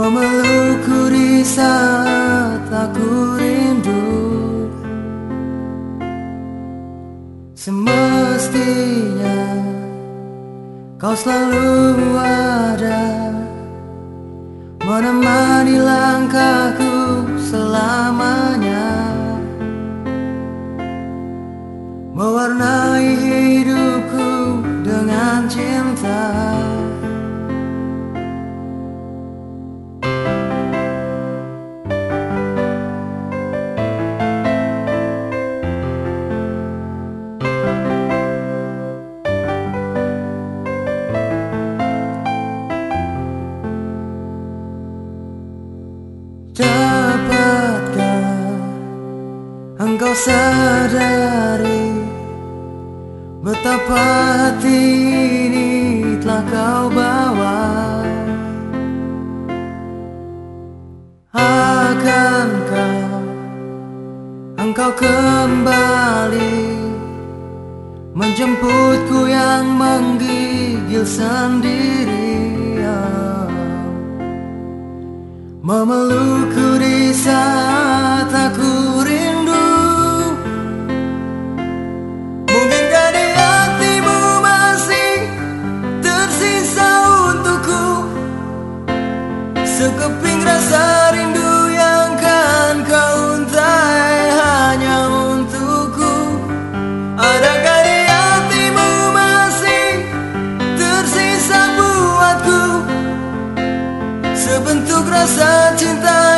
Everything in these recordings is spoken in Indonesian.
memelukku di saat aku rindu. Semestinya kau selalu ada menemani langkahku selamanya. mewarnai engkau sadari Betapa hati ini telah kau bawa. Akankah engkau kembali Menjemputku yang menggigil sendirian Memelukku di saat Sebentuk rasa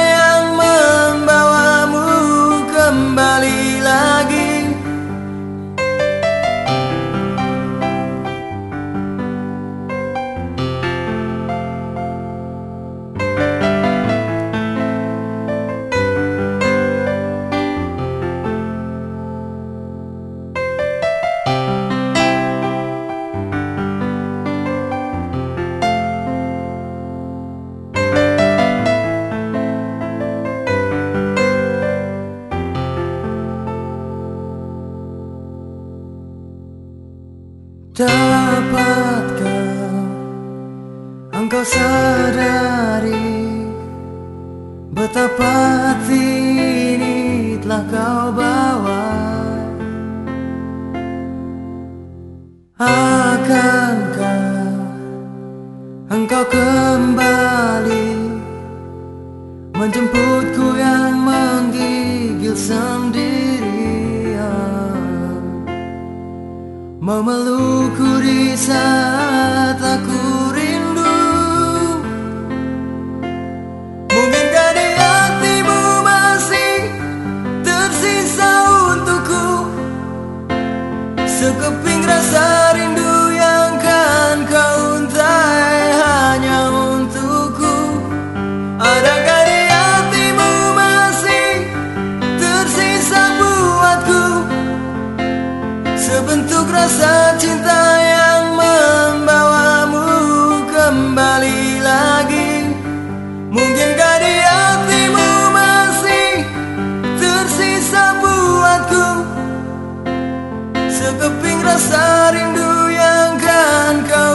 engkau sadari Betapa hati ini telah kau bawa. Akankah engkau kembali Menjemputku yang menggigil sendirian? Memelukku di saat aku Sekeping rasa rindu yang kan kau